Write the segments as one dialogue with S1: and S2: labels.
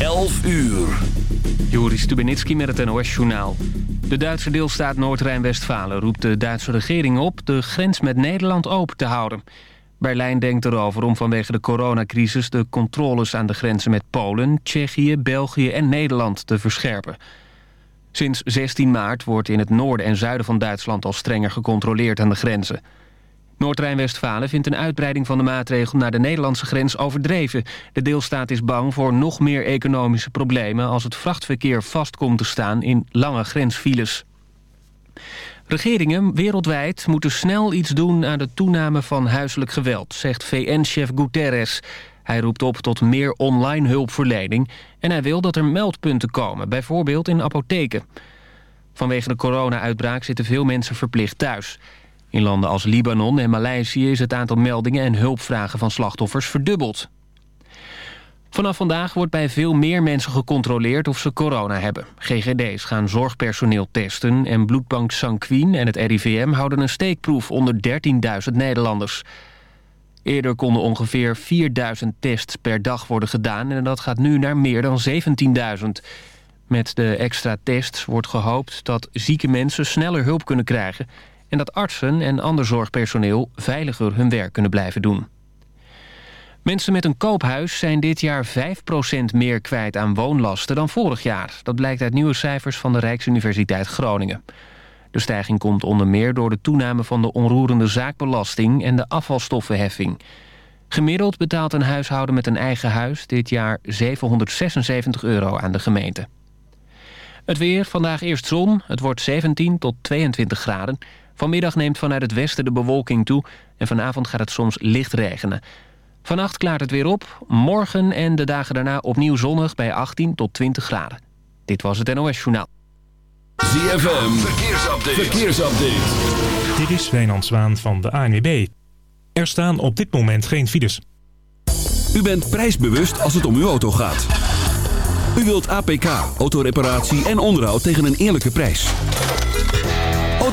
S1: 11 uur.
S2: Joris Stubenitski met het NOS-journaal. De Duitse deelstaat Noord-Rijn-Westfalen roept de Duitse regering op... de grens met Nederland open te houden. Berlijn denkt erover om vanwege de coronacrisis... de controles aan de grenzen met Polen, Tsjechië, België en Nederland te verscherpen. Sinds 16 maart wordt in het noorden en zuiden van Duitsland... al strenger gecontroleerd aan de grenzen. Noord-Rijn-Westfalen vindt een uitbreiding van de maatregel naar de Nederlandse grens overdreven. De deelstaat is bang voor nog meer economische problemen als het vrachtverkeer vast komt te staan in lange grensfiles. Regeringen wereldwijd moeten snel iets doen aan de toename van huiselijk geweld, zegt VN-chef Guterres. Hij roept op tot meer online hulpverlening en hij wil dat er meldpunten komen, bijvoorbeeld in apotheken. Vanwege de corona-uitbraak zitten veel mensen verplicht thuis. In landen als Libanon en Maleisië is het aantal meldingen en hulpvragen van slachtoffers verdubbeld. Vanaf vandaag wordt bij veel meer mensen gecontroleerd of ze corona hebben. GGD's gaan zorgpersoneel testen en bloedbank Sanquin en het RIVM houden een steekproef onder 13.000 Nederlanders. Eerder konden ongeveer 4.000 tests per dag worden gedaan en dat gaat nu naar meer dan 17.000. Met de extra tests wordt gehoopt dat zieke mensen sneller hulp kunnen krijgen en dat artsen en ander zorgpersoneel veiliger hun werk kunnen blijven doen. Mensen met een koophuis zijn dit jaar 5% meer kwijt aan woonlasten dan vorig jaar. Dat blijkt uit nieuwe cijfers van de Rijksuniversiteit Groningen. De stijging komt onder meer door de toename van de onroerende zaakbelasting en de afvalstoffenheffing. Gemiddeld betaalt een huishouden met een eigen huis dit jaar 776 euro aan de gemeente. Het weer, vandaag eerst zon. Het wordt 17 tot 22 graden. Vanmiddag neemt vanuit het westen de bewolking toe... en vanavond gaat het soms licht regenen. Vannacht klaart het weer op. Morgen en de dagen daarna opnieuw zonnig bij 18 tot 20 graden. Dit was het NOS Journaal.
S1: ZFM, verkeersupdate. verkeersupdate.
S3: Dit is Wijnand Zwaan van de ANWB. Er staan op dit moment geen files.
S1: U bent prijsbewust als het om uw auto gaat. U wilt APK, autoreparatie en onderhoud tegen een eerlijke prijs.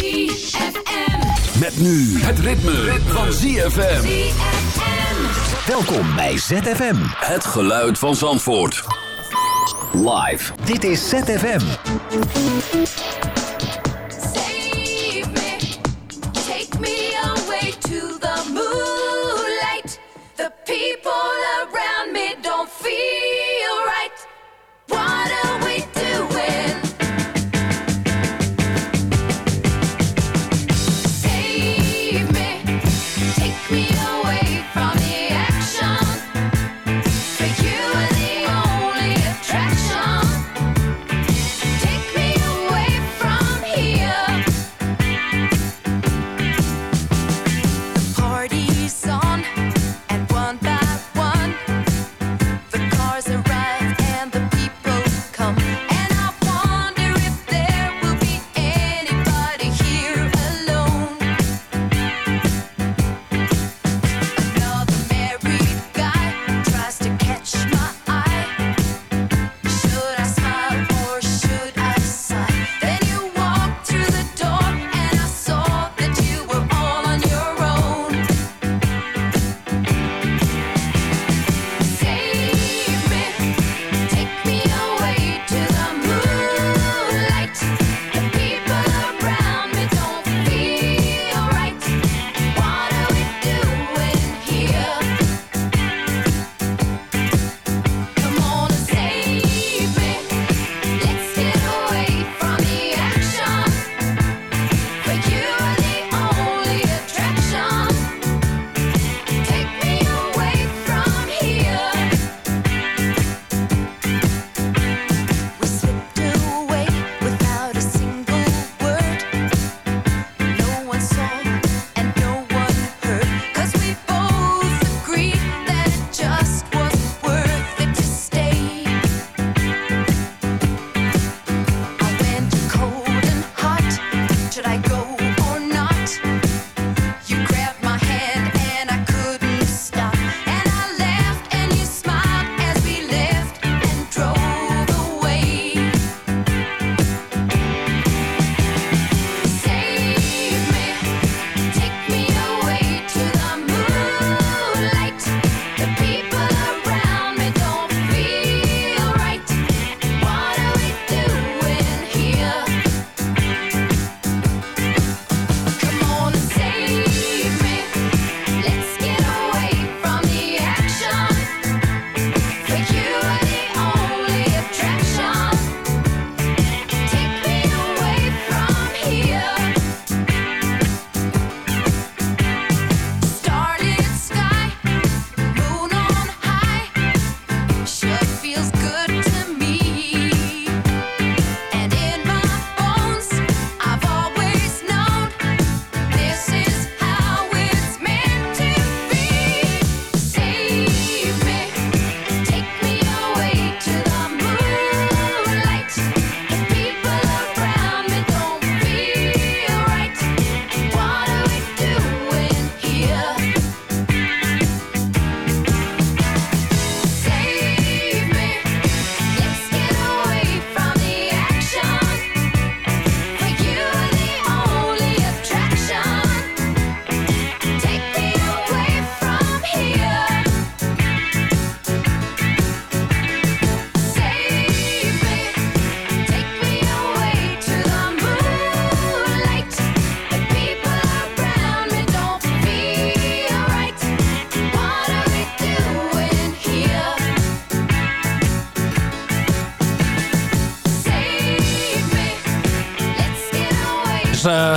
S4: ZFM.
S1: Met nu het ritme, van ZFM.
S5: Welkom bij ZFM.
S1: Het geluid van Zandvoort. Live.
S5: Dit is ZFM.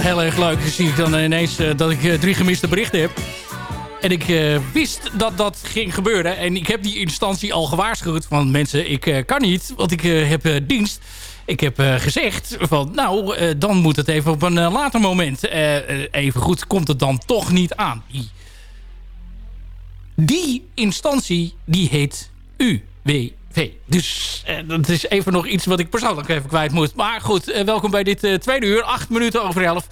S6: Heel erg leuk. Zie ik dan ineens eh, dat ik eh, drie gemiste berichten heb. En ik eh, wist dat dat ging gebeuren. En ik heb die instantie al gewaarschuwd van mensen, ik kan niet, want ik heb dienst. Ik heb gezegd van, nou, dan moet het even op een later moment. Even goed, komt het dan toch niet aan. Die, instantie, die heet UWV. Dus eh, dat is even nog iets wat ik persoonlijk even kwijt moet. Maar goed, eh, welkom bij dit eh, tweede uur. Acht minuten over elf.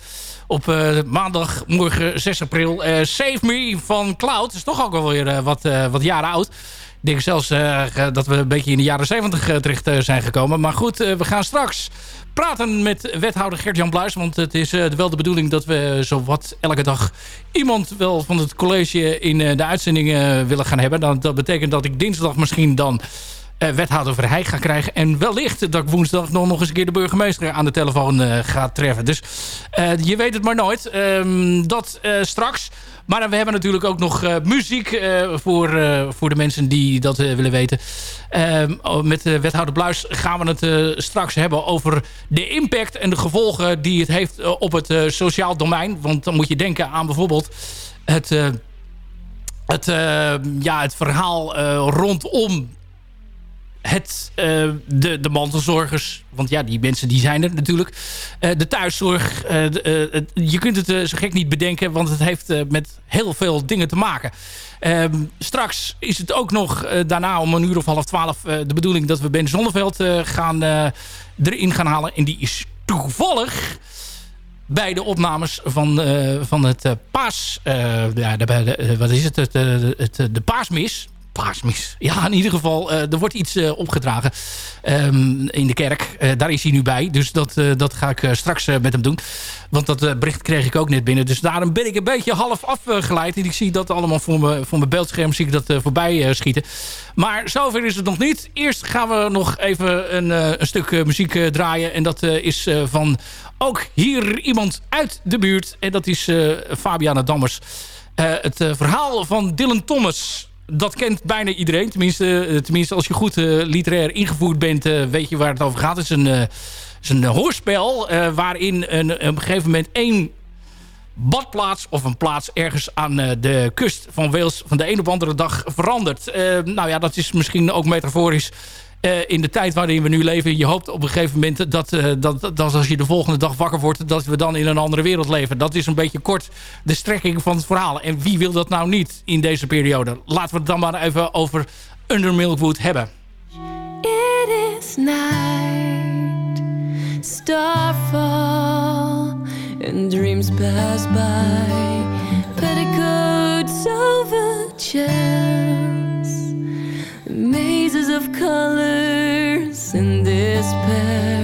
S6: Op eh, maandag, morgen 6 april. Save Me van Cloud. is toch ook alweer wat, wat jaren oud. Ik denk zelfs dat we een beetje in de jaren 70 eh, terecht zijn gekomen. Maar goed, we gaan straks praten met wethouder Gert-Jan Bluis. Want het is wel de bedoeling dat we zo wat elke dag iemand wel van het college in de uitzending eh, willen gaan hebben. Dan, dat betekent dat ik dinsdag misschien dan wethouder Verheij ga krijgen. En wellicht dat ik woensdag nog, nog eens een keer de burgemeester aan de telefoon eh, ga treffen. Dus eh, je weet het maar nooit. Ehm, dat eh, straks. Maar we hebben natuurlijk ook nog eh, muziek eh, voor, eh, voor de mensen die dat eh, willen weten. Ehm, oh, met uh, wethouder Bluis gaan we het eh, straks hebben over de impact en de gevolgen die het heeft eh, op het eh, sociaal domein. Want dan moet je denken aan bijvoorbeeld het, eh, het, eh, ja, het verhaal eh, rondom het, eh, de, de mantelzorgers. Want ja, die mensen die zijn er natuurlijk. Eh, de thuiszorg. eh, je kunt het zo gek niet bedenken. Want het heeft met heel veel dingen te maken. Ehm, straks is het ook nog daarna om een uur of half twaalf... de bedoeling dat we Ben Zonneveld gaan, erin gaan halen. En die is toevallig bij de opnames van, van het paas... ja, wat is het? het, het, de paasmis. Paasmis. Ja, in ieder geval, eh, er wordt iets eh, opgedragen ehm, in de kerk. Eh, daar is hij nu bij. Dus dat, dat ga ik straks met hem doen. Want dat bericht kreeg ik ook net binnen. Dus daarom ben ik een beetje half afgeleid. En ik zie dat allemaal voor, me, voor mijn beeldscherm zie ik dat voorbij schieten. Maar zover is het nog niet. Eerst gaan we nog even een, een stuk muziek draaien. En dat is van ook hier iemand uit de buurt. En dat is Fabiana Dammers. Het verhaal van Dylan Thomas dat kent bijna iedereen. Tenminste, eh, tenminste als je goed eh, literair ingevoerd bent, eh, weet je waar het over gaat. Het is een, een hoorspel waarin een, op een gegeven moment één badplaats of een plaats ergens aan de kust van Wales van de een op andere dag verandert. Nou ja, dat is misschien ook metaforisch in de tijd waarin we nu leven. Je hoopt op een gegeven moment dat, eh, dat, dat als je de volgende dag wakker wordt... dat we dan in een andere wereld leven. Dat is een beetje kort de strekking van het verhaal. En wie wil dat nou niet in deze periode? Laten we het dan maar even over Under Milkwood hebben.
S7: It is night, starfall, and dreams pass by. Petticoats over mazes of colors and despairs.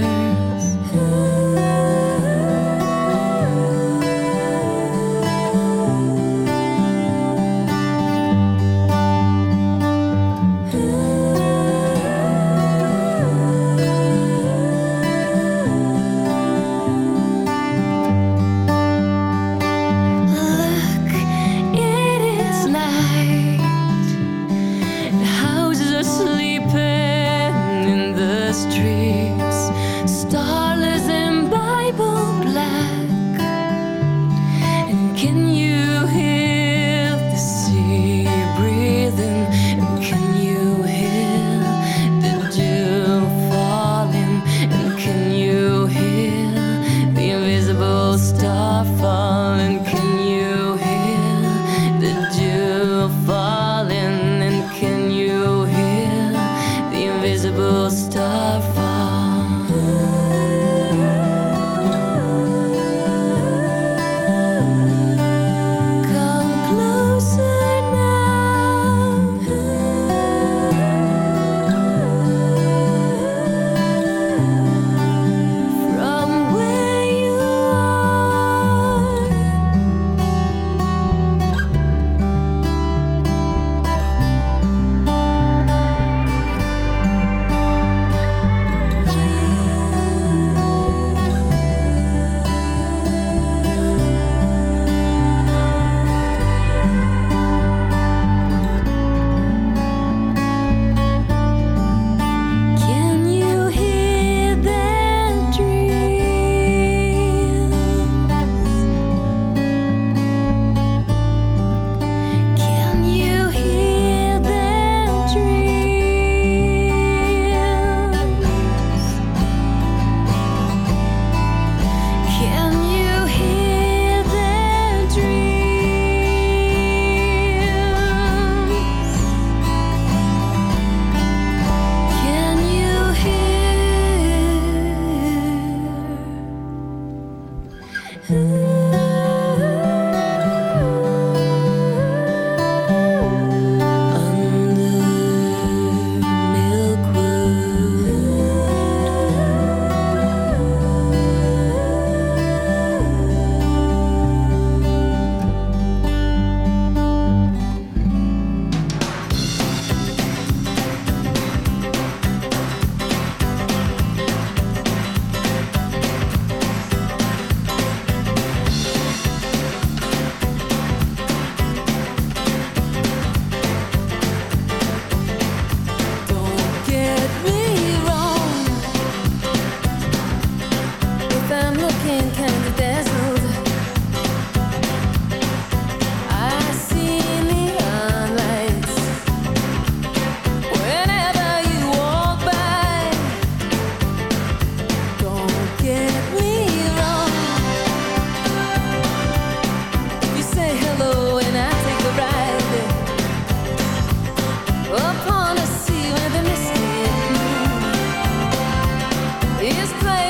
S7: is playing.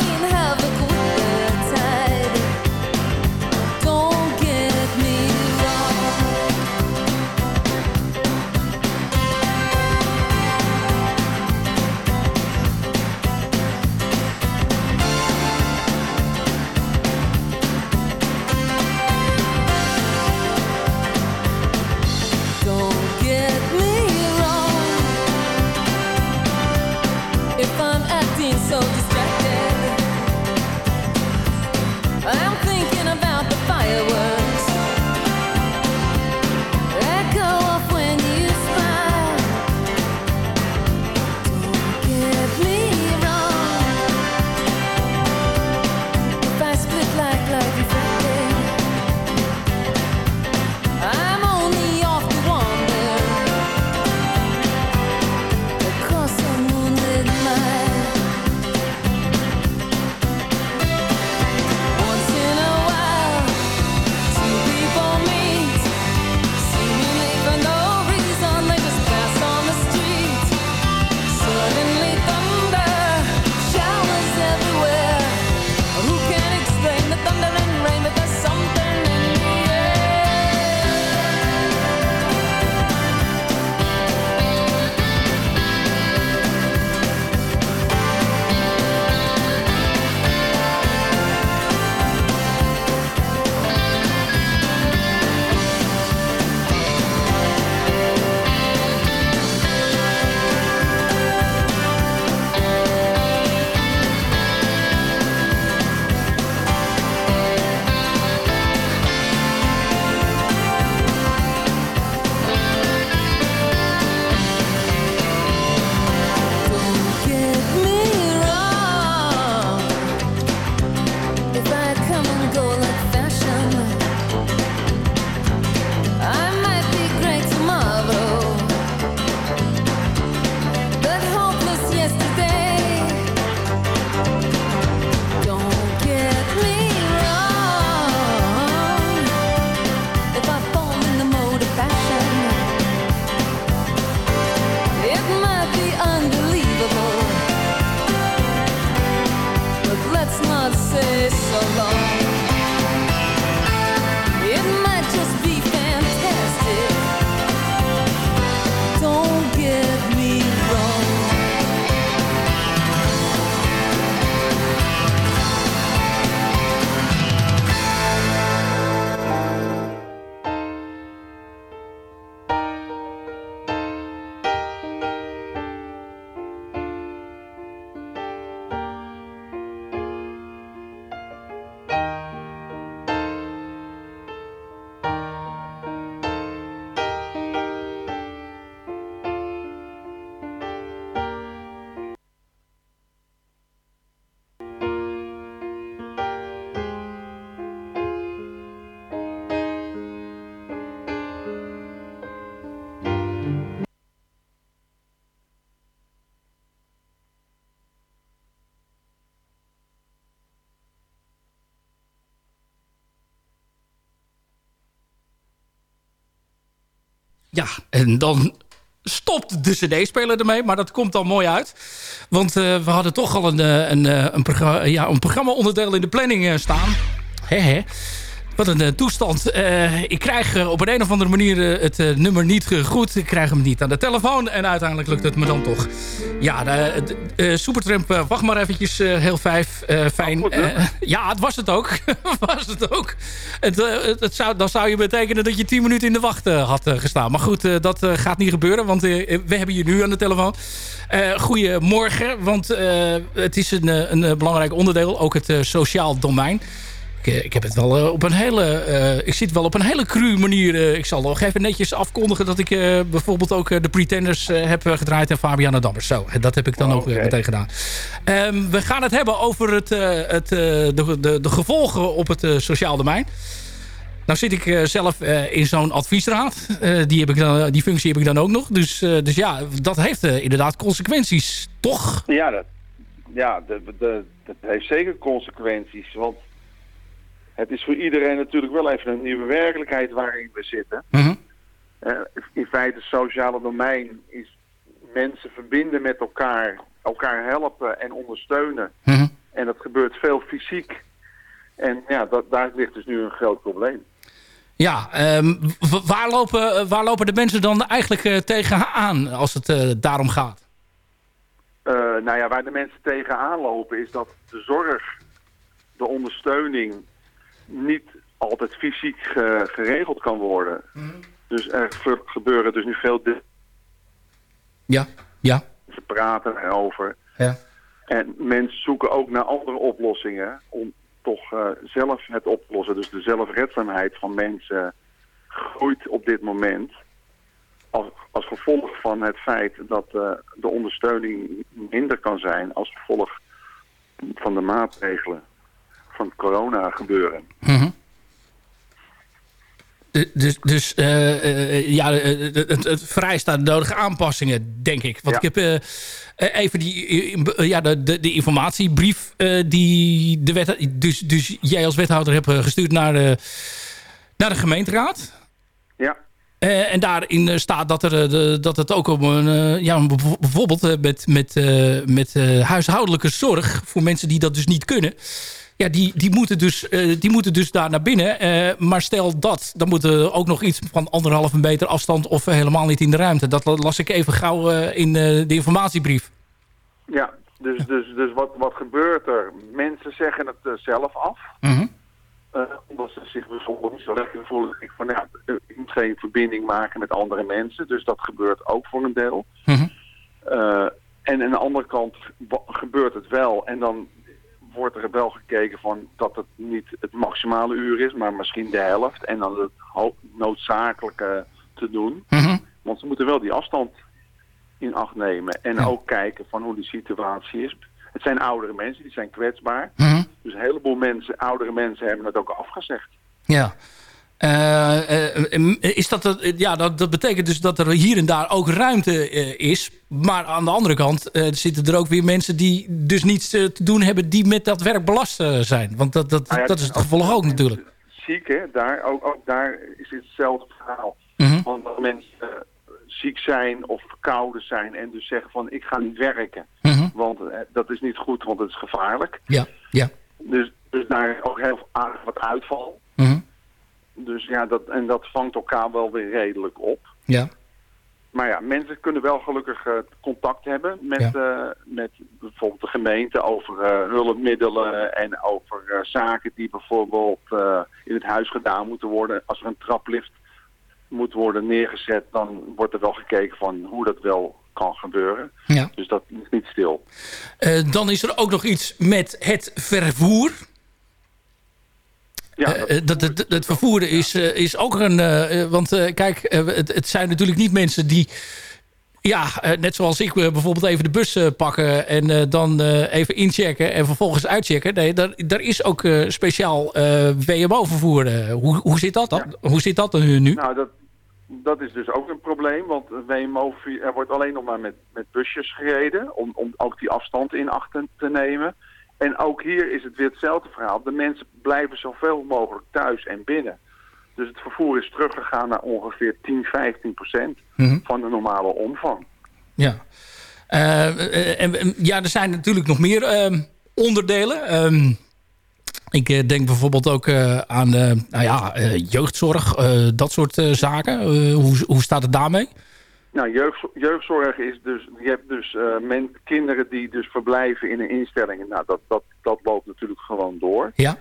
S6: Ja, en dan stopt de cd-speler ermee. Maar dat komt dan mooi uit. Want eh, we hadden toch al een, eh, een, eh, een, ja, een programma-onderdeel in de planning staan. Hè, hè. Wat een eh, toestand. Eh, ik krijg eh, op een, een of andere manier het nummer niet goed. Ik krijg hem niet aan de telefoon. En uiteindelijk lukt het me dan toch. Ja, de, de, Supertramp, wacht maar eventjes. heel vijf, eh, fijn. Ja, het was het ook. was het ook. Het, het, zou, dan zou je betekenen dat je tien minuten in de wacht had gestaan. Maar goed, dat gaat niet gebeuren. Want we hebben je nu aan de telefoon. Goedemorgen, want het is een, een belangrijk onderdeel. Ook het sociaal domein. Ik, eh, ik heb het wel eh, op een hele. eh, ik zit wel op een hele cru manier. ik zal nog even netjes afkondigen dat ik bijvoorbeeld ook de Pretenders heb gedraaid en Fabiana Dammers. Zo, en dat heb ik dan ook meteen gedaan. Ehm, we gaan het hebben over het, het, de, de, de gevolgen op het sociaal domein. Nou zit ik zelf in zo'n adviesraad. Die, heb ik dan, die functie heb ik dan ook nog. Dus, dus ja, dat heeft inderdaad consequenties, toch?
S8: Ja, dat, ja dat heeft zeker consequenties. Want het is voor iedereen natuurlijk wel even een nieuwe werkelijkheid waarin we zitten. Eh, in feite, het sociale domein is mensen verbinden met elkaar, elkaar helpen en ondersteunen. En dat gebeurt veel fysiek. En ja, dat, daar ligt dus nu een groot probleem.
S6: Ja, ehm, waar, lopen, eh, waar lopen de mensen dan eigenlijk eh, tegenaan als het daarom gaat?
S8: Eh, nou ja, waar de mensen tegenaan lopen is dat de zorg, de ondersteuning niet altijd fysiek ge- geregeld kan worden. Dus er ge- gebeuren dus nu veel
S6: Ja, ja.
S8: ze praten erover.
S6: Ja.
S8: En mensen zoeken ook naar andere oplossingen om toch eh, zelf het oplossen. Dus de zelfredzaamheid van mensen groeit op dit moment. Als, als gevolg van het feit dat eh, de ondersteuning minder kan zijn als gevolg van de maatregelen van corona gebeuren.
S6: Mhm. De- Dus, dus eh, eh, ja, eh, het, het vereist aan de nodige aanpassingen, denk ik. Want ik heb eh, eh, even die, eh, ja, de, de, de informatiebrief eh, die de wet, dus, dus jij als wethouder hebt eh, gestuurd naar de, naar de gemeenteraad.
S8: Ja.
S6: Eh, en daarin eh, staat dat, er, eh, de, dat het ook om een, eh, ja, bijv- bijvoorbeeld eh, met, met, eh, met eh, huishoudelijke zorg voor mensen die dat dus niet kunnen. Ja, die, die, moeten dus, eh, die moeten dus daar naar binnen. Eh, maar stel dat, dan moet er ook nog iets van anderhalve meter afstand of helemaal niet in de ruimte. Dat las ik even gauw eh, in de informatiebrief.
S8: Ja, dus, dus, dus wat, wat gebeurt er? Mensen zeggen het zelf af. Eh, omdat ze zich bijvoorbeeld niet zo lekker voelen. Ik van, ja, ik moet geen verbinding maken met andere mensen. Dus dat gebeurt ook voor een deel. Eh, en aan de andere kant gebeurt het wel. En dan wordt er wel gekeken van dat het niet het maximale uur is, maar misschien de helft. En dan het noodzakelijke te doen. Want ze moeten wel die afstand in acht nemen. En ook kijken van hoe die situatie is. Het zijn oudere mensen, die zijn kwetsbaar. Dus een heleboel mensen, oudere mensen hebben het ook afgezegd.
S6: Ja. Eh, eh, is dat, het- ja, dat, dat betekent dus dat er hier en daar ook ruimte eh, is. Maar aan de andere kant zitten er ook weer mensen die dus niets te doen hebben... die met dat werk belast zijn. Want dat, dat,
S8: Nou ja,
S6: dat is het gevolg ook natuurlijk.
S8: Ziek, hè? Daar, ook, ook daar is hetzelfde verhaal.
S6: Mhm.
S8: Want dat mensen ziek zijn of verkouden zijn en dus zeggen van ik ga niet werken.
S6: Mhm.
S8: Want eh, dat is niet goed, want het is gevaarlijk.
S6: Ja, ja.
S8: Dus Dus daar ook heel aardig wat uitval.
S6: Mhm.
S8: Dus ja, dat, en dat vangt elkaar wel weer redelijk op.
S6: Ja.
S8: Maar ja, mensen kunnen wel gelukkig eh, contact hebben met,
S6: Ja.
S8: eh, met bijvoorbeeld de gemeente over eh, hulpmiddelen en over zaken die bijvoorbeeld in het huis gedaan moeten worden. Als er een traplift moet worden neergezet, dan wordt er wel gekeken van hoe dat wel kan gebeuren.
S6: Ja.
S8: Dus dat is niet stil.
S6: Dan is er ook nog iets met het vervoer.
S8: Ja,
S6: Eh, eh, dat, dat, het vervoer is, eh, is ook een... eh, eh, want eh, kijk, eh, het, het zijn natuurlijk niet mensen die... Ja, eh, net zoals ik eh, bijvoorbeeld even de bus eh, pakken... en eh, dan eh, even inchecken en vervolgens uitchecken. Nee, daar, daar is ook eh, speciaal eh, WMO-vervoer. eh. hoe, hoe zit dat dan? Hoe zit dat nu?
S8: Nou, dat, dat is dus ook een probleem, want WMO, er wordt alleen nog maar met, met busjes gereden, om, om ook die afstand in acht te nemen. En ook hier is het weer hetzelfde verhaal. De mensen blijven zoveel mogelijk thuis en binnen. Dus het vervoer is teruggegaan naar ongeveer 10, 15 procent
S6: Mhm.
S8: van de normale omvang.
S6: Ja. Eh, en, en, ja, er zijn natuurlijk nog meer ehm, onderdelen. Ehm, ik eh, denk bijvoorbeeld ook eh, aan nou ja, jeugdzorg, dat soort zaken. Hoe, hoe staat het daarmee?
S8: Nou, jeugd, jeugdzorg is dus, je hebt dus eh, men, kinderen die dus verblijven in een instelling. Nou, dat, dat, dat loopt natuurlijk gewoon door.
S6: Ja.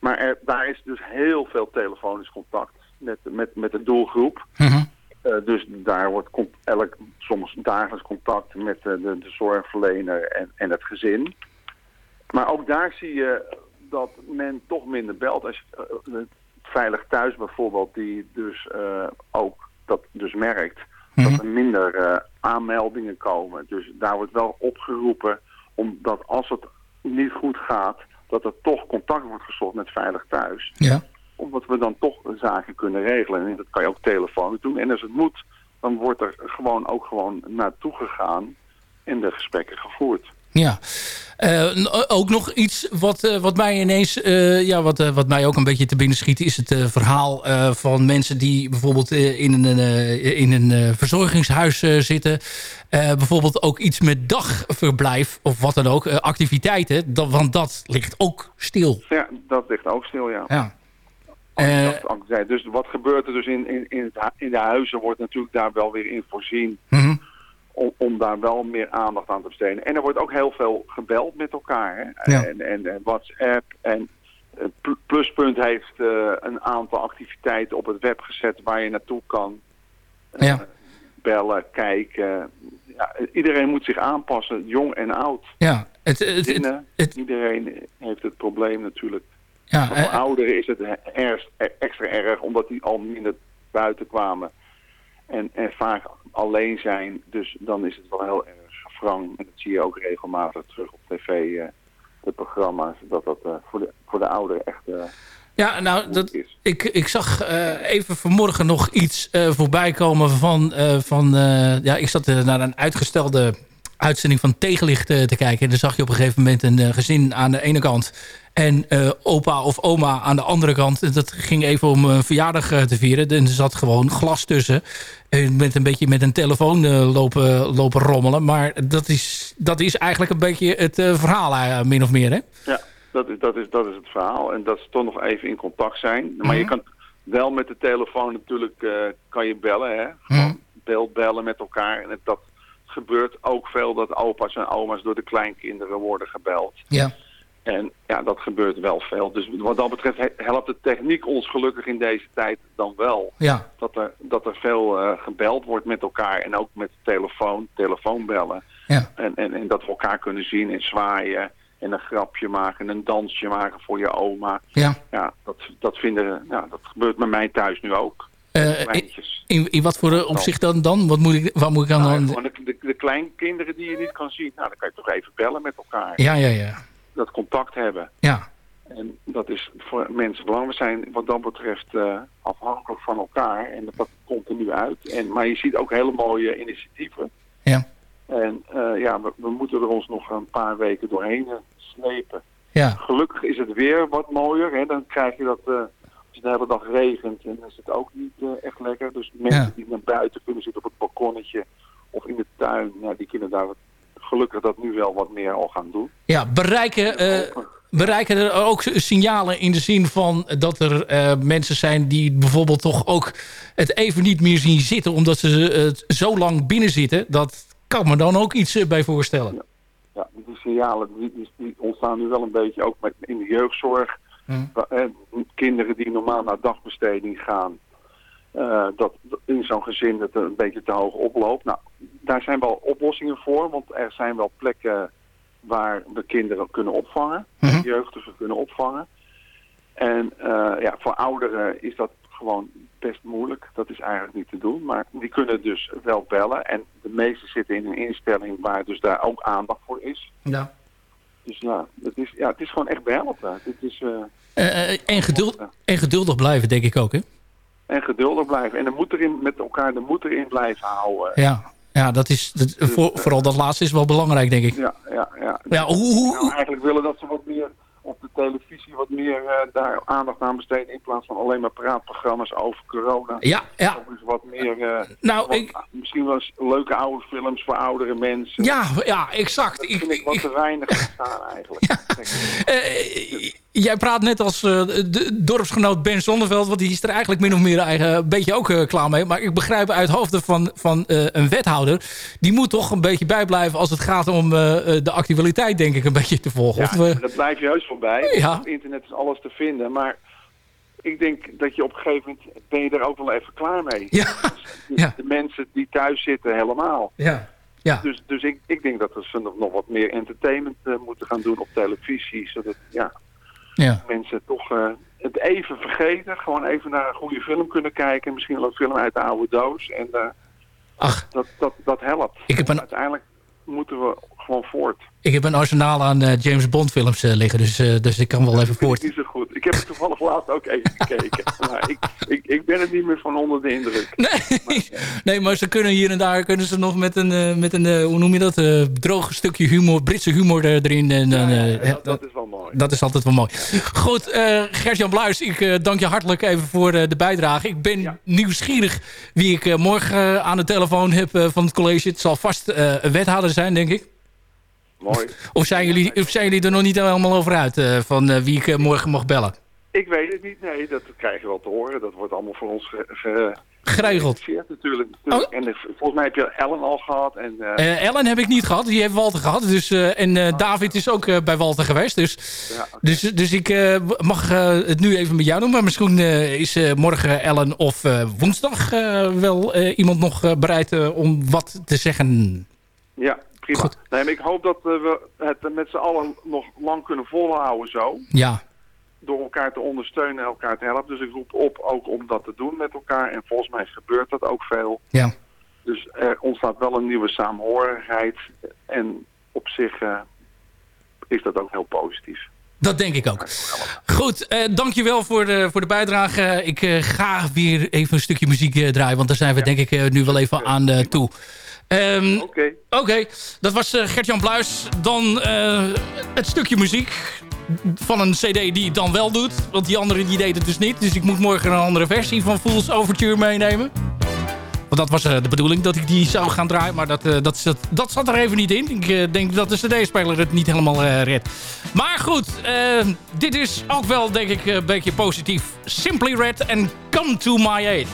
S8: Maar er, daar is dus heel veel telefonisch contact met, met, met de doelgroep.
S6: Mhm.
S8: Eh, dus daar wordt con- elk, soms dagelijks contact met eh, de, de zorgverlener en, en het gezin. Maar ook daar zie je dat men toch minder belt. Als je, eh, Veilig Thuis bijvoorbeeld, die dus ook dat dus merkt dat er minder eh, aanmeldingen komen. Dus daar wordt wel opgeroepen omdat als het niet goed gaat, dat er toch contact wordt gezocht met Veilig Thuis
S6: Ja.
S8: omdat we dan toch zaken kunnen regelen. En dat kan je ook telefonisch doen. En als het moet, dan wordt er gewoon ook gewoon naartoe gegaan en de gesprekken gevoerd.
S6: Ja. Eh, ook nog iets wat, eh, wat mij ineens, eh, ja, wat, wat mij ook een beetje te binnen schiet, is het verhaal van mensen die bijvoorbeeld in een, in een verzorgingshuis zitten. Bijvoorbeeld ook iets met dagverblijf of wat dan ook, activiteiten. Dat, want dat ligt ook stil.
S8: Ja, dat ligt ook stil, ja.
S6: Ja.
S8: Dus wat gebeurt er dus in, in, in, het, hu- in de huizen wordt natuurlijk daar wel weer in voorzien.
S6: Mhm.
S8: Om, om daar wel meer aandacht aan te besteden. En er wordt ook heel veel gebeld met elkaar. Hè?
S6: Ja.
S8: En, en, en WhatsApp. En eh, Pl- Pluspunt heeft eh, een aantal activiteiten op het web gezet waar je naartoe kan. Eh,
S6: Ja.
S8: Bellen, kijken. Ja, iedereen moet zich aanpassen, jong en oud.
S6: Ja, het, het,
S8: iedereen heeft het probleem natuurlijk.
S6: ja,
S8: Voor
S6: eh,
S8: ouderen is het erg, extra erg, omdat die al minder buiten kwamen. En, en vaak alleen zijn, dus dan is het wel heel erg wrang. En dat zie je ook regelmatig terug op tv, eh, de programma's, dat dat eh, voor, de, voor de ouderen echt... eh,
S6: Ja, nou, dat, ik, ik zag even vanmorgen nog iets eh, voorbij komen van... van ja, ik zat naar een uitgestelde uitzending van Tegenlicht te kijken. En dan zag je op een gegeven moment een gezin aan de ene kant... en eh, opa of oma aan de andere kant. Dat ging even om een verjaardag eh, te vieren. En er zat gewoon glas tussen. En met een beetje met een telefoon eh, lopen, lopen rommelen. Maar dat is, dat is eigenlijk een beetje het verhaal, min of meer, hè?
S8: Ja, dat is, dat, is, dat is het verhaal. En dat ze toch nog even in contact zijn. Maar je kan wel met de telefoon natuurlijk kan je bellen. Hè? Gewoon beeldbellen met elkaar. En het- dat gebeurt ook veel dat opa's en oma's door de kleinkinderen worden gebeld.
S6: Ja.
S8: En ja, dat gebeurt wel veel. Dus wat dat betreft he- helpt de techniek ons gelukkig in deze tijd dan wel.
S6: Ja.
S8: Dat er, dat er veel eh, gebeld wordt met elkaar. En ook met de telefoon, telefoonbellen.
S6: Ja.
S8: En, en, en dat we elkaar kunnen zien en zwaaien. En een grapje maken, een dansje maken voor je oma.
S6: Ja.
S8: Ja, dat, dat, vinden, ja, dat gebeurt bij mij thuis nu ook.
S6: Eh, in, in, wat voor opzicht dan? dan? Wat moet ik, waar moet ik aan
S8: Nou,
S6: dan?
S8: de, de, de kleinkinderen die je niet kan zien. Nou, dan kan je toch even bellen met elkaar.
S6: Ja, ja, ja.
S8: Dat contact hebben.
S6: Ja.
S8: En dat is voor mensen belangrijk. We zijn wat dat betreft eh, afhankelijk van elkaar. En dat komt er nu uit. En, maar je ziet ook hele mooie initiatieven.
S6: Ja.
S8: En eh, ja, we, we moeten er ons nog een paar weken doorheen eh, slepen.
S6: Ja.
S8: Gelukkig is het weer wat mooier. Hè? Dan krijg je dat eh, als het de hele dag regent. En dan is het ook niet echt lekker. Dus mensen
S6: Ja.
S8: die naar buiten kunnen zitten op het balkonnetje of in de tuin. Ja, die kunnen daar gelukkig dat nu wel wat meer al gaan doen.
S6: Ja, bereiken, eh, bereiken er ook signalen in de zin van dat er eh, mensen zijn die bijvoorbeeld toch ook het even niet meer zien zitten omdat ze het zo lang binnen zitten. Dat kan me dan ook iets eh, bij voorstellen.
S8: Ja, die signalen die, die, ontstaan nu wel een beetje ook met, in de jeugdzorg. Eh, kinderen die normaal naar dagbesteding gaan. Eh, dat in zo'n gezin het een beetje te hoog oploopt. Nou, daar zijn wel oplossingen voor, want er zijn wel plekken waar we kinderen kunnen opvangen, jeugdigen kunnen opvangen. En eh, ja, voor ouderen is dat gewoon best moeilijk. Dat is eigenlijk niet te doen. Maar die kunnen dus wel bellen. En de meesten zitten in een instelling waar dus daar ook aandacht voor is.
S6: Ja.
S8: Dus ja, het is, ja, het is gewoon echt behelpen. Het is, eh,
S6: en, geduld, en geduldig blijven, denk ik ook, hè?
S8: En geduldig blijven. En de moed erin, met elkaar de moed erin blijven houden.
S6: Ja, ja dat is, dat, voor, vooral dat laatste is wel belangrijk, denk ik.
S8: Ja, ja, ja.
S6: Ja, hoe, hoe,
S8: Ik zou eigenlijk willen dat ze wat meer op de televisie wat meer eh, daar aandacht aan besteden in plaats van alleen maar praatprogramma's over corona.
S6: Ja, ja.
S8: Wat meer, eh,
S6: Nou,
S8: wat-
S6: ik-
S8: misschien wel eens leuke oude films voor oudere mensen.
S6: Ja, ja, exact.
S8: Dat vind ik wat te weinig gestaan eigenlijk.
S6: Eh, jij praat net als eh, de dorpsgenoot Ben Zonneveld... want die is er eigenlijk min of meer eigen, een beetje ook eh, klaar mee. Maar ik begrijp uit hoofden van, van eh, een wethouder... die moet toch een beetje bijblijven als het gaat om de actualiteit... denk ik, een beetje te volgen.
S8: Ja,
S6: we-
S8: dat blijf je heus voorbij.
S6: Ja.
S8: Op internet is alles te vinden. Maar ik denk dat je op een gegeven moment ben je er ook wel even klaar mee.
S6: Ja.
S8: Dus De mensen die thuis zitten helemaal.
S6: Ja. Ja.
S8: Dus, dus ik, ik denk dat we nog, nog wat meer entertainment moeten gaan doen op televisie. Zodat ja,
S6: Ja.
S8: mensen toch eh, het even vergeten. Gewoon even naar een goede film kunnen kijken. Misschien wel een film uit de oude doos. En eh,
S6: Ach.
S8: Dat, dat, dat helpt.
S6: Ik heb een-
S8: Uiteindelijk moeten we gewoon voort.
S6: Ik heb een arsenaal aan eh, James Bond films eh, liggen, dus, eh, dus ik kan wel even voort.
S8: Niet zo goed. Ik heb het toevallig laatst ook even gekeken. maar ik, ik, ik ben het niet meer van onder de indruk.
S6: Nee, maar ze kunnen hier en daar kunnen ze nog met een, met een hoe noem je dat, droog stukje humor, Britse humor erin. En,
S8: dat, dat is wel mooi.
S6: Dat is altijd wel mooi. Goed, Gert-Jan Bluis, ik dank je hartelijk even voor de bijdrage. Ik ben nieuwsgierig wie ik morgen aan de telefoon heb van het college. Het zal vast een wethouder zijn, denk ik.
S8: Mooi.
S6: Of zijn jullie, of zijn jullie er nog niet helemaal over uit eh, van eh, wie ik eh, morgen mag bellen?
S8: Ik weet het niet. Nee, dat krijgen we wel te horen. Dat wordt allemaal voor ons ge, ge-
S6: Geregeld.
S8: natuurlijk. natuurlijk. En eh, volgens mij heb je Ellen al gehad. En,
S6: Ellen heb ik niet gehad, die heeft Walter gehad. Dus, en eh, David is ook bij Walter geweest. Dus,
S8: Ja,
S6: dus, dus ik mag het nu even met jou doen. Maar misschien is morgen Ellen of woensdag wel iemand nog bereid om wat te zeggen.
S8: ja, prima. Nee, maar ik hoop dat eh, we het met z'n allen nog lang kunnen volhouden zo.
S6: Ja,
S8: Door elkaar te ondersteunen en elkaar te helpen. Dus ik roep op ook om dat te doen met elkaar. En volgens mij gebeurt dat ook veel.
S6: ja.
S8: Dus er ontstaat wel een nieuwe saamhorigheid. En op zich eh, is dat ook heel positief.
S6: Dat denk ik ook. Goed, eh, dankjewel voor de, voor de bijdrage. Ik ga weer even een stukje muziek draaien. Want daar zijn we denk ik nu wel even aan toe. Ehm,
S8: Oké.
S6: Oké, dat was eh, Gert-Jan Bluis. Dan eh, het stukje muziek van een cd die het dan wel doet. Want die andere die deed het dus niet. Dus ik moet morgen een andere versie van Fools Overture meenemen. Want dat was eh, de bedoeling dat ik die zou gaan draaien. Maar dat, dat, zat, dat zat er even niet in. Ik denk dat de cd-speler het niet helemaal eh, redt. Maar goed, dit is ook wel denk ik een beetje positief. Simply Red en Come to My Aid.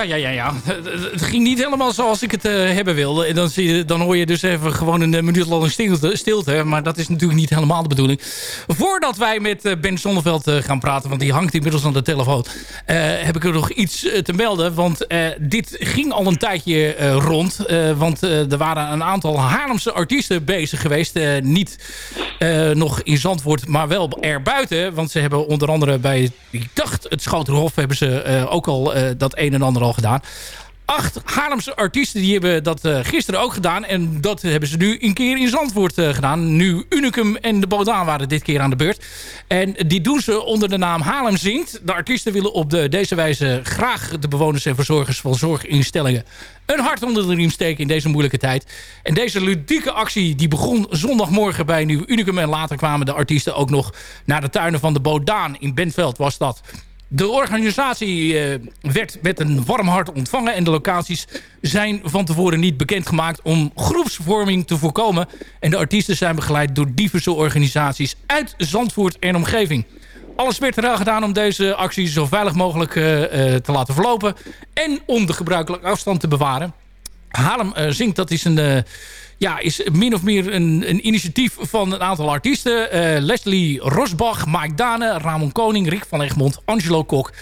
S6: Ja, ja, ja, ja. Het ging niet helemaal zoals ik het uh, hebben wilde. En dan, zie je, dan hoor je dus even gewoon een minuut lang stilte, stilte. Maar dat is natuurlijk niet helemaal de bedoeling. Voordat wij met Ben Zonneveld gaan praten, want die hangt inmiddels aan de telefoon... Heb ik er nog iets te melden. Want dit ging al een tijdje rond. want er waren een aantal Haarlemse artiesten bezig geweest. niet nog in Zandvoort, maar wel erbuiten. Want ze hebben onder andere bij, ik dacht, het Schoterhof... hebben ze ook al dat een en ander al gedaan. Acht Haarlemse artiesten die hebben dat uh, gisteren ook gedaan. En dat hebben ze nu een keer in Zandvoort uh, gedaan. Nu Unicum en de Bodaan waren dit keer aan de beurt. En die doen ze onder de naam Haarlem Zingt. De artiesten willen op de, deze wijze graag de bewoners en verzorgers van zorginstellingen een hart onder de riem steken in deze moeilijke tijd. En deze ludieke actie die begon zondagmorgen bij Nieuw Unicum. En later kwamen de artiesten ook nog naar de tuinen van de Bodaan in Bentveld was dat. De organisatie uh, werd met een warm hart ontvangen... en de locaties zijn van tevoren niet bekendgemaakt... om groepsvorming te voorkomen. En de artiesten zijn begeleid door diverse organisaties... uit Zandvoort en omgeving. Alles werd eraan gedaan om deze actie zo veilig mogelijk uh, uh, te laten verlopen... en om de gebruikelijke afstand te bewaren. Haarlem zingt, dat is een ja, is min of meer een, een initiatief van een aantal artiesten. Uh, Leslie Rosbach, Mike Dane, Ramon Koning, Rick van Egmond, Angelo Kok...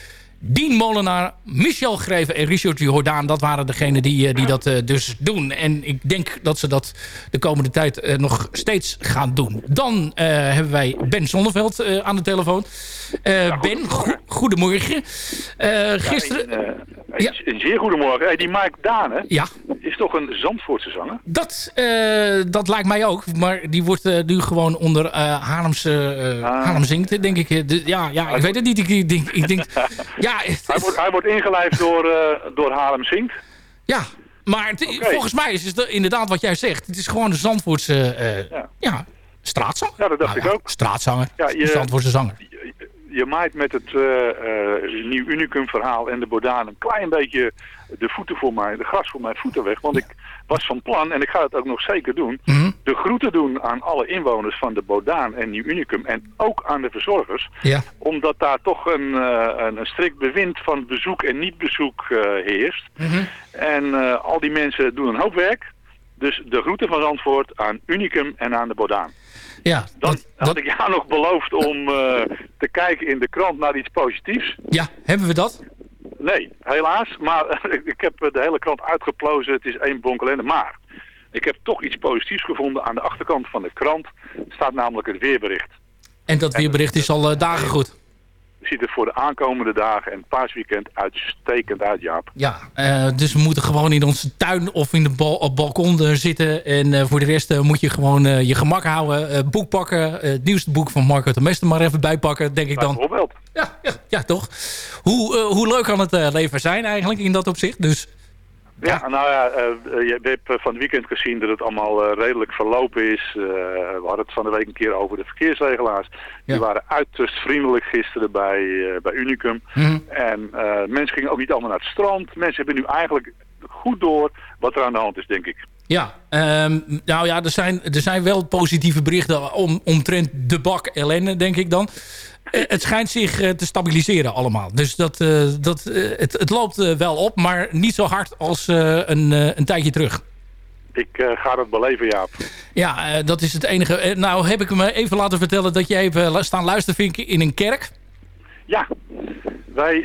S6: Dien Molenaar, Michel Greven en Richard Jordaan. Dat waren degenen die, die dat uh, dus doen. En ik denk dat ze dat de komende tijd uh, nog steeds gaan doen. Dan uh, hebben wij Ben Zonneveld aan de telefoon.
S9: Ja,
S6: ben, go goedemorgen. gisteren...
S9: Ja, een, ja. een zeer goedemorgen. Hey, die Mike Dane
S6: ja.
S9: is toch een Zandvoortse zanger?
S6: Dat, dat lijkt mij ook. Maar die wordt nu gewoon onder Haarlemse, ah. Haarlem zingt, denk ik. De, ja, ja, ik weet het niet. Ik denk... Ik denk ja,
S9: hij, wordt, hij wordt ingelijfd door, uh, door Haarlem Zingt.
S6: Ja, maar okay. volgens mij is het inderdaad wat jij zegt. Het is gewoon een Zandvoortse uh, ja. ja. straatzanger.
S9: Ja, dat dacht
S6: nou,
S9: ik ook.
S6: Straatzanger,
S9: ja, je,
S6: Zandvoortse zanger.
S9: Je, je maait met het uh, nieuw Unicum verhaal en de Bodaan een klein beetje de voeten voor mij, de gras voor mijn voeten weg. Want ik was van plan, en ik ga het ook nog zeker doen,
S6: mm -hmm.
S9: de groeten doen aan alle inwoners van de Bodaan en Nieuw Unicum en ook aan de verzorgers.
S6: Ja.
S9: Omdat daar toch een, uh, een, een strikt bewind van bezoek en niet-bezoek uh, heerst.
S6: Mm -hmm.
S9: En al die mensen doen een hoop werk. Dus de groeten van Zandvoort aan Unicum en aan de Bodaan.
S6: Ja,
S9: Dan
S6: dat,
S9: had
S6: dat,
S9: ik jou nog beloofd om uh, te kijken in de krant naar iets positiefs.
S6: ja, hebben we dat?
S9: Nee, helaas. Maar ik heb de hele krant uitgeplozen. Het is één bonk. Maar ik heb toch iets positiefs gevonden. Aan de achterkant van de krant staat namelijk het weerbericht.
S6: En dat weerbericht is al uh, dagen goed?
S9: Ziet er voor de aankomende dagen en paasweekend uitstekend uit, Jaap.
S6: Ja, uh, dus we moeten gewoon in onze tuin of in de bal op balkon uh, zitten. En uh, voor de rest moet je gewoon je gemak houden. boek pakken. het nieuwste boek van Marco de Mester maar even bijpakken, denk ik dan.
S9: Bijvoorbeeld.
S6: Ja, ja, ja toch? Hoe, hoe leuk kan het leven zijn eigenlijk in dat opzicht? Dus...
S9: Ja, ja, nou ja, uh, je hebt van het weekend gezien dat het allemaal uh, redelijk verlopen is. Uh, we hadden het van de week een keer over de verkeersregelaars. Ja. Die waren uiterst vriendelijk gisteren bij, bij Unicum.
S6: Mm -hmm.
S9: En mensen gingen ook niet allemaal naar het strand. Mensen hebben nu eigenlijk goed door wat er aan de hand is, denk ik.
S6: Ja, um, nou ja, er zijn, er zijn wel positieve berichten om, omtrent de bak ellende, denk ik dan. Uh, het schijnt zich uh, te stabiliseren allemaal. Dus dat, uh, dat, het, het loopt wel op, maar niet zo hard als een, een tijdje terug.
S9: Ik ga dat beleven, Jaap.
S6: Ja, dat is het enige. nou heb ik me even laten vertellen dat jij hebt staan luistervinken in een kerk.
S9: Ja, wij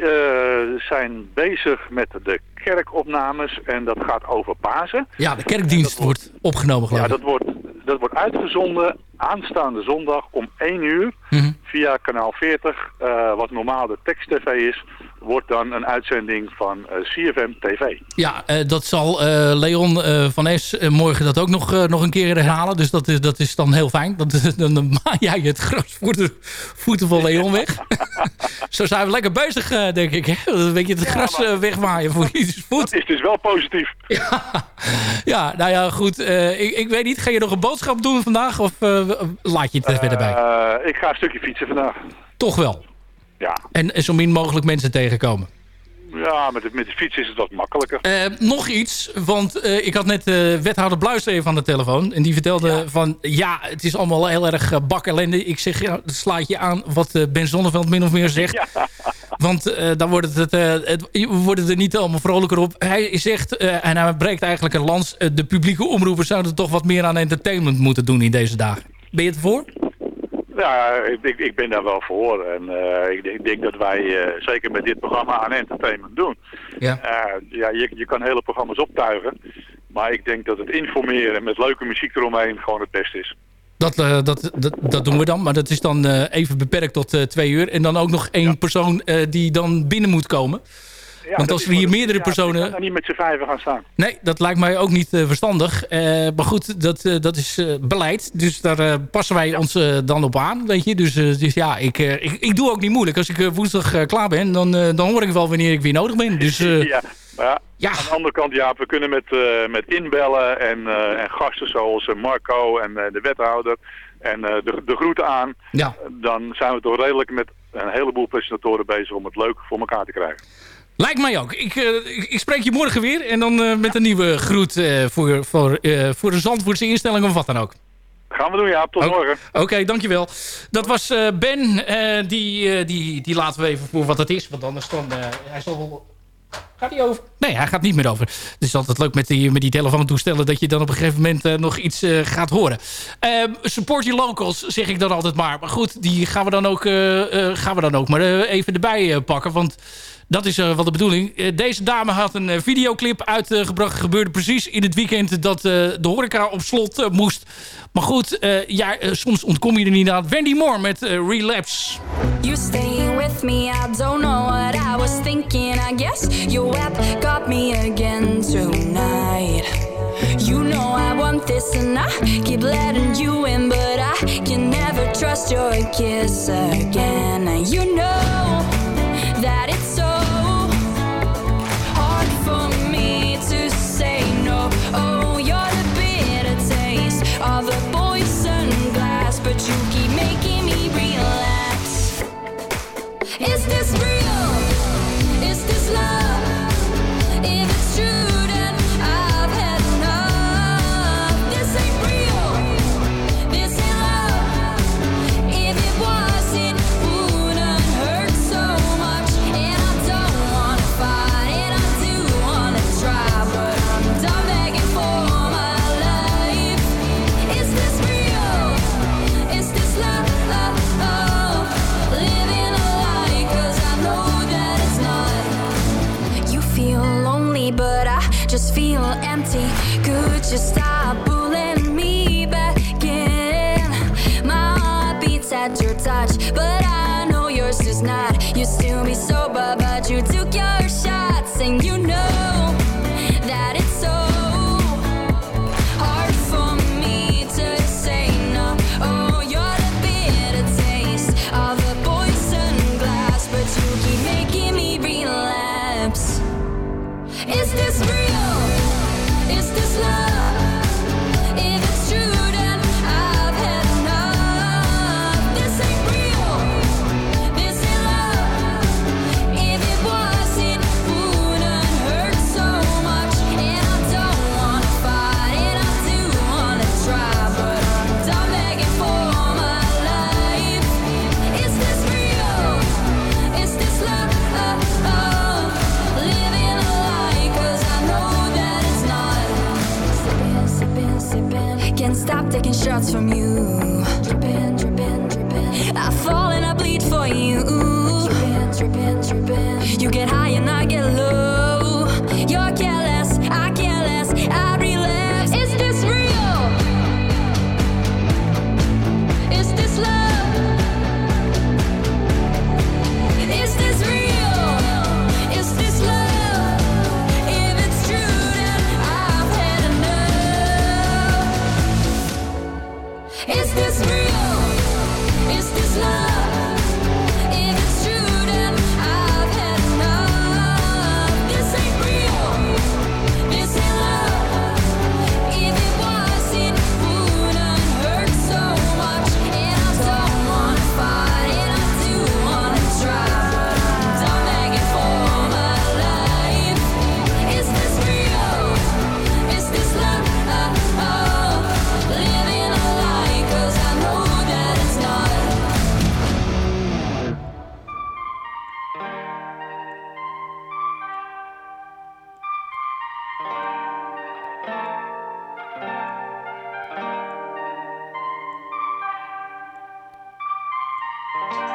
S9: zijn bezig met de kerkopnames en dat gaat over Pasen.
S6: Ja, de kerkdienst wordt, wordt opgenomen geloof
S9: ik. Ja, dat wordt, dat wordt uitgezonden aanstaande zondag om 1 uur
S6: mm -hmm.
S9: via kanaal 40, uh, wat normaal de tekst-tv is, wordt dan een uitzending van uh, CFM TV.
S6: Ja, uh, dat zal Leon van Es morgen dat ook nog, nog een keer herhalen. Dus dat is, dat is dan heel fijn. Dat, dan, dan maak jij het gras voeten, voeten van Leon weg. Zo zijn we lekker bezig, denk ik. Hè? Een beetje het gras maar... wegmaaien voor ieders voet.
S9: Dat is dus wel positief.
S6: Ja, ja nou ja, goed. ik, ik weet niet, ga je nog een boodschap doen vandaag? Of laat je het er verder bij?
S9: Uh, ik ga een stukje fietsen vandaag.
S6: Toch wel?
S9: Ja.
S6: En zo min mogelijk mensen tegenkomen?
S9: Ja, met de, met de fiets is het wat makkelijker.
S6: Uh, nog iets, want uh, ik had net uh, wethouder Bluis even aan de telefoon. En die vertelde ja. van, ja, het is allemaal heel erg bakellende. Ik zeg, ja, dat slaat je aan wat Ben Zonneveld min of meer zegt.
S9: Ja.
S6: want eh, dan wordt het, eh, het, we worden er niet allemaal vrolijker op. Hij zegt, eh, en hij breekt eigenlijk een lans... eh, de publieke omroepen zouden toch wat meer aan entertainment moeten doen in deze dagen. Ben je het voor?
S9: Ja, ik, ik, ik ben daar wel voor. En eh, ik, ik denk dat wij eh, zeker met dit programma aan entertainment doen.
S6: Ja.
S9: Eh, ja, je, je kan hele programma's optuigen. Maar ik denk dat het informeren met leuke muziek eromheen gewoon het beste is.
S6: Dat, dat, dat, dat doen we dan. Maar dat is dan even beperkt tot twee uur. En dan ook nog één persoon die dan binnen moet komen.
S9: Ja,
S6: Want als we hier meerdere
S9: ja,
S6: personen...
S9: Daar niet met z'n vijven gaan staan.
S6: Nee, dat lijkt mij ook niet eh, verstandig. Eh, maar goed, dat, eh, dat is beleid. Dus daar passen wij ons dan op aan, weet je. Dus, dus ja, ik, ik, ik doe ook niet moeilijk. Als ik woensdag klaar ben, dan, dan hoor ik wel wanneer ik weer nodig ben. Dus
S9: ja, maar ja, aan de andere kant, ja, we kunnen met, met inbellen en, en gasten zoals Marco en de wethouder en de, de groeten aan.
S6: Ja.
S9: Dan zijn we toch redelijk met een heleboel presentatoren bezig om het leuk voor elkaar te krijgen.
S6: Lijkt mij ook. Ik, eh, ik, ik spreek je morgen weer. En dan eh, met een nieuwe groet eh, voor, voor, voor de Zandvoortse instelling of wat dan ook.
S9: Gaan we doen, ja. Tot morgen.
S6: Oké, dankjewel. Dat was Ben. die, die, die laten we even voor wat het is. Want anders dan... hij zal wel... Gaat hij over? Nee, hij gaat niet meer over. Het is altijd leuk met die, met die telefoontoestellen... dat je dan op een gegeven moment nog iets gaat horen. Ehm, support your locals, zeg ik dan altijd maar. Maar goed, die gaan we dan ook, gaan we dan ook maar even erbij pakken. Want dat is eh, wel de bedoeling. Eh, deze dame had een eh, videoclip uitgebracht. Gebeurde precies in het weekend dat de horeca op slot moest. Maar goed, ja, soms ontkom je er niet aan. Wendy Moore met Relapse.
S7: You staying with me, I don't know what I was thinking. I guess your web got me again tonight. You know I want this and I keep letting you in, but I can never trust your kiss again. You know just feel empty. Could you stop shots from you. I fall and I bleed for you. You get high
S10: Bye.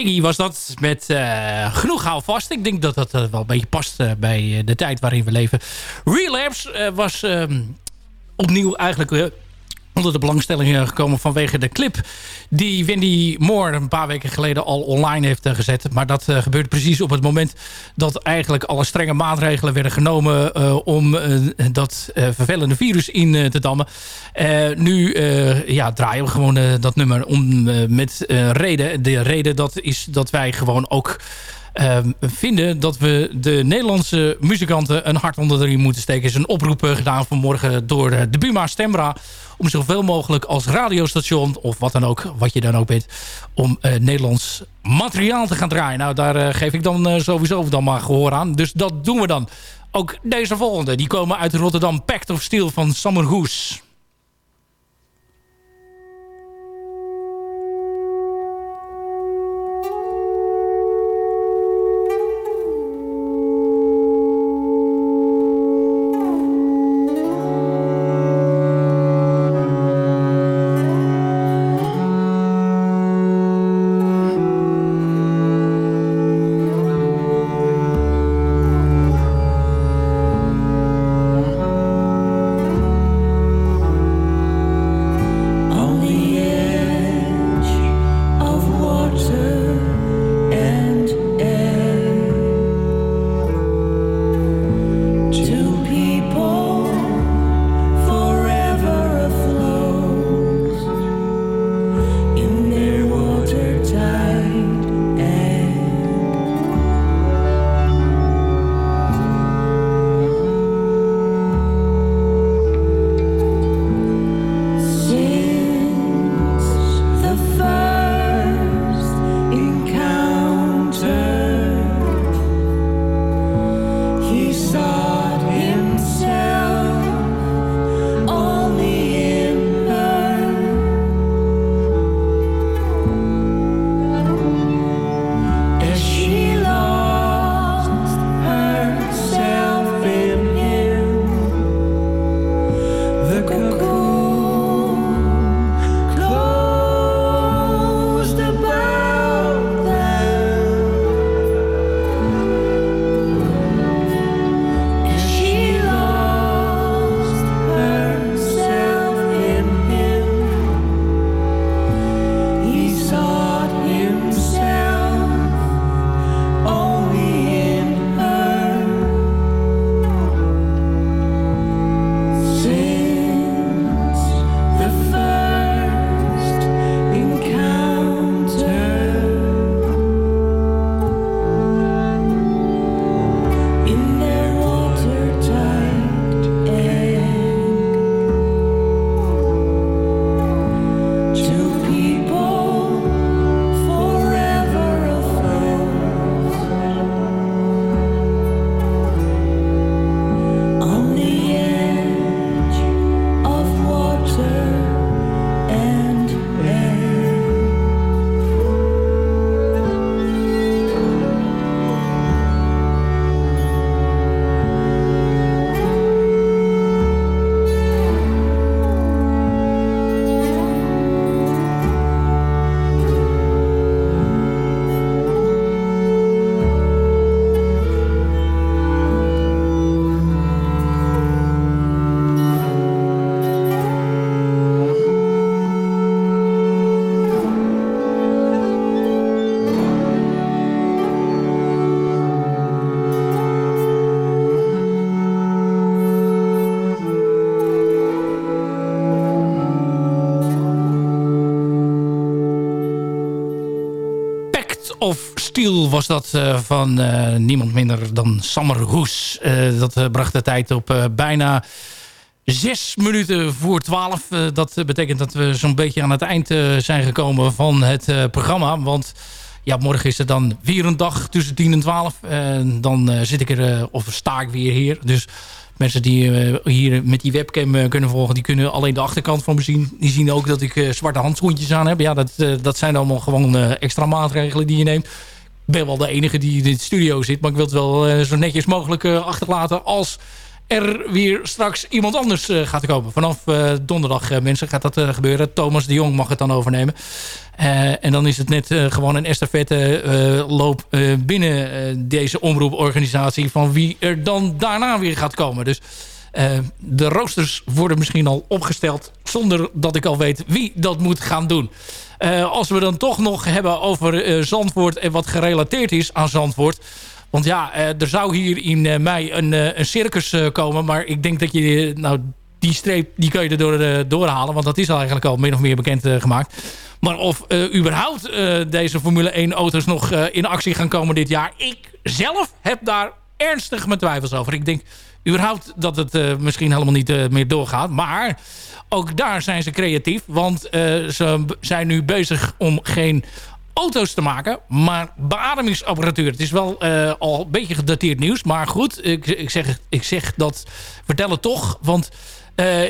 S6: Figgy was dat met eh, genoeg houvast. Ik denk dat dat eh, wel een beetje past eh, bij de tijd waarin we leven. Relapse was ehm, opnieuw eigenlijk onder de belangstelling eh, gekomen vanwege de clip die Wendy Moore een paar weken geleden al online heeft eh, gezet. Maar dat eh, gebeurt precies op het moment dat eigenlijk alle strenge maatregelen werden genomen om dat eh, vervelende virus in te dammen. Nu ja, draaien we gewoon dat nummer om met reden. De reden dat is dat wij gewoon ook vinden dat we de Nederlandse muzikanten een hart onder de riem moeten steken. Is een oproep eh, gedaan vanmorgen door eh, de Buma Stemra om zoveel mogelijk als radiostation of wat dan ook, wat je dan ook bent, om eh, Nederlands materiaal te gaan draaien. Nou, daar geef ik dan eh, sowieso dan maar gehoor aan. Dus dat doen we dan. Ook deze volgende, die komen uit Rotterdam. Pact of Steel van Summer. Was dat uh, van uh, niemand minder dan Sammer Hoes. Uh, dat bracht de tijd op bijna zes minuten voor twaalf. dat betekent dat we zo'n beetje aan het eind zijn gekomen van het programma. Want ja, morgen is het dan weer een dag tussen 10 en 12. dan zit ik er, of sta ik weer hier. Dus mensen die hier met die webcam kunnen volgen... die kunnen alleen de achterkant van me zien. Die zien ook dat ik zwarte handschoentjes aan heb. Ja, dat, dat zijn allemaal gewoon extra maatregelen die je neemt ben wel de enige die in de studio zit. Maar ik wil het wel uh, zo netjes mogelijk uh, achterlaten als er weer straks iemand anders uh, gaat komen. Vanaf donderdag, mensen, gaat dat gebeuren. Thomas de Jong mag het dan overnemen. en dan is het net gewoon een estafette loop binnen deze omroeporganisatie... van wie er dan daarna weer gaat komen. Dus de roosters worden misschien al opgesteld... zonder dat ik al weet wie dat moet gaan doen. Uh, als we dan toch nog hebben over uh, Zandvoort en wat gerelateerd is aan Zandvoort. Want ja, er zou hier in mei een, een circus komen. Maar ik denk dat je, nou, die streep die kun je erdoor doorhalen. Want dat is al eigenlijk al min of meer bekend gemaakt. Maar of überhaupt deze Formule 1 auto's nog in actie gaan komen dit jaar. Ik zelf heb daar ernstig mijn twijfels over. Ik denk überhaupt dat het misschien helemaal niet meer doorgaat. Maar ook daar zijn ze creatief. Want uh, ze zijn nu bezig om geen auto's te maken, maar beademingsapparatuur. Het is wel al een beetje gedateerd nieuws. Maar goed, ik, ik, zeg, ik zeg dat, vertel het toch. Want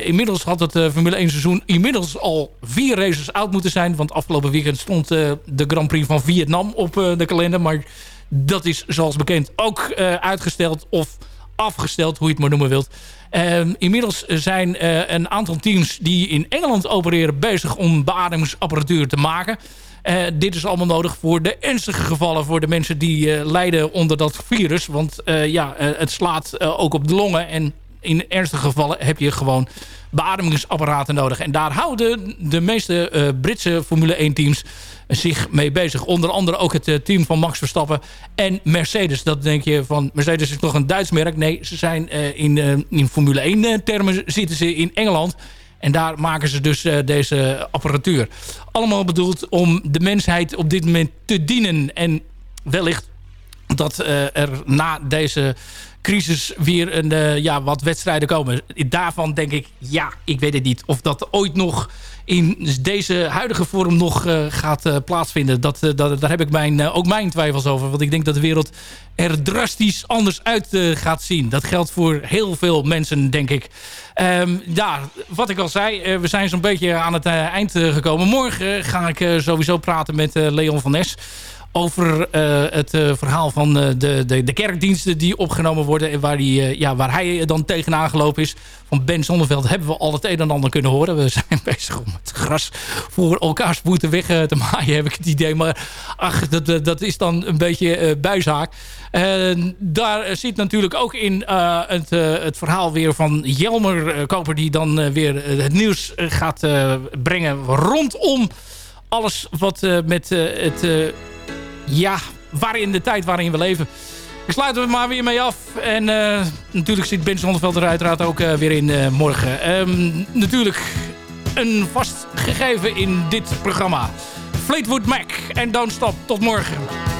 S6: inmiddels had het Formule 1 seizoen inmiddels al vier races oud moeten zijn. Want afgelopen weekend stond de Grand Prix van Vietnam op de kalender. Maar dat is zoals bekend ook uitgesteld of afgesteld, hoe je het maar noemen wilt. Uh, inmiddels zijn uh, een aantal teams die in Engeland opereren bezig om beademingsapparatuur te maken. Uh, dit is allemaal nodig voor de ernstige gevallen, voor de mensen die uh, lijden onder dat virus. Want ja, het slaat ook op de longen en in ernstige gevallen heb je gewoon beademingsapparaten nodig. En daar houden de meeste Britse Formule 1 teams zich mee bezig. Onder andere ook het eh, team van Max Verstappen en Mercedes. Dat denk je van, Mercedes is toch een Duits merk? Nee, ze zijn uh, in, in Formule 1 termen zitten ze in Engeland. En daar maken ze dus deze apparatuur. Allemaal bedoeld om de mensheid op dit moment te dienen. En wellicht dat er na deze crisis weer een, uh, ja, wat wedstrijden komen. Daarvan denk ik, ja, ik weet het niet. Of dat ooit nog in deze huidige vorm nog uh, gaat plaatsvinden. Dat, dat, daar heb ik mijn, ook mijn twijfels over. Want ik denk dat de wereld er drastisch anders uit gaat zien. Dat geldt voor heel veel mensen, denk ik. Um, ja, wat ik al zei, we zijn zo'n beetje aan het eind gekomen. Morgen ga ik sowieso praten met Leon van Nes over uh, het uh, verhaal van uh, de, de, de, kerkdiensten die opgenomen worden. En waar, die, ja, waar hij dan tegenaan gelopen is. Van Ben Zonneveld hebben we al het een en ander kunnen horen. We zijn bezig om het gras voor elkaars voeten weg te maaien, heb ik het idee. Maar ach, dat, dat is dan een beetje bijzaak. daar zit natuurlijk ook in het, het verhaal weer van Jelmer Koper... die dan weer het nieuws gaat brengen rondom alles wat met het ja, waarin de tijd waarin we leven. Ik sluit er maar weer mee af. En uh, natuurlijk zit Ben Zonneveld er uiteraard ook uh, weer in uh, morgen. Um, natuurlijk een vast gegeven in dit programma. Fleetwood Mac en Don't Stop. Tot morgen.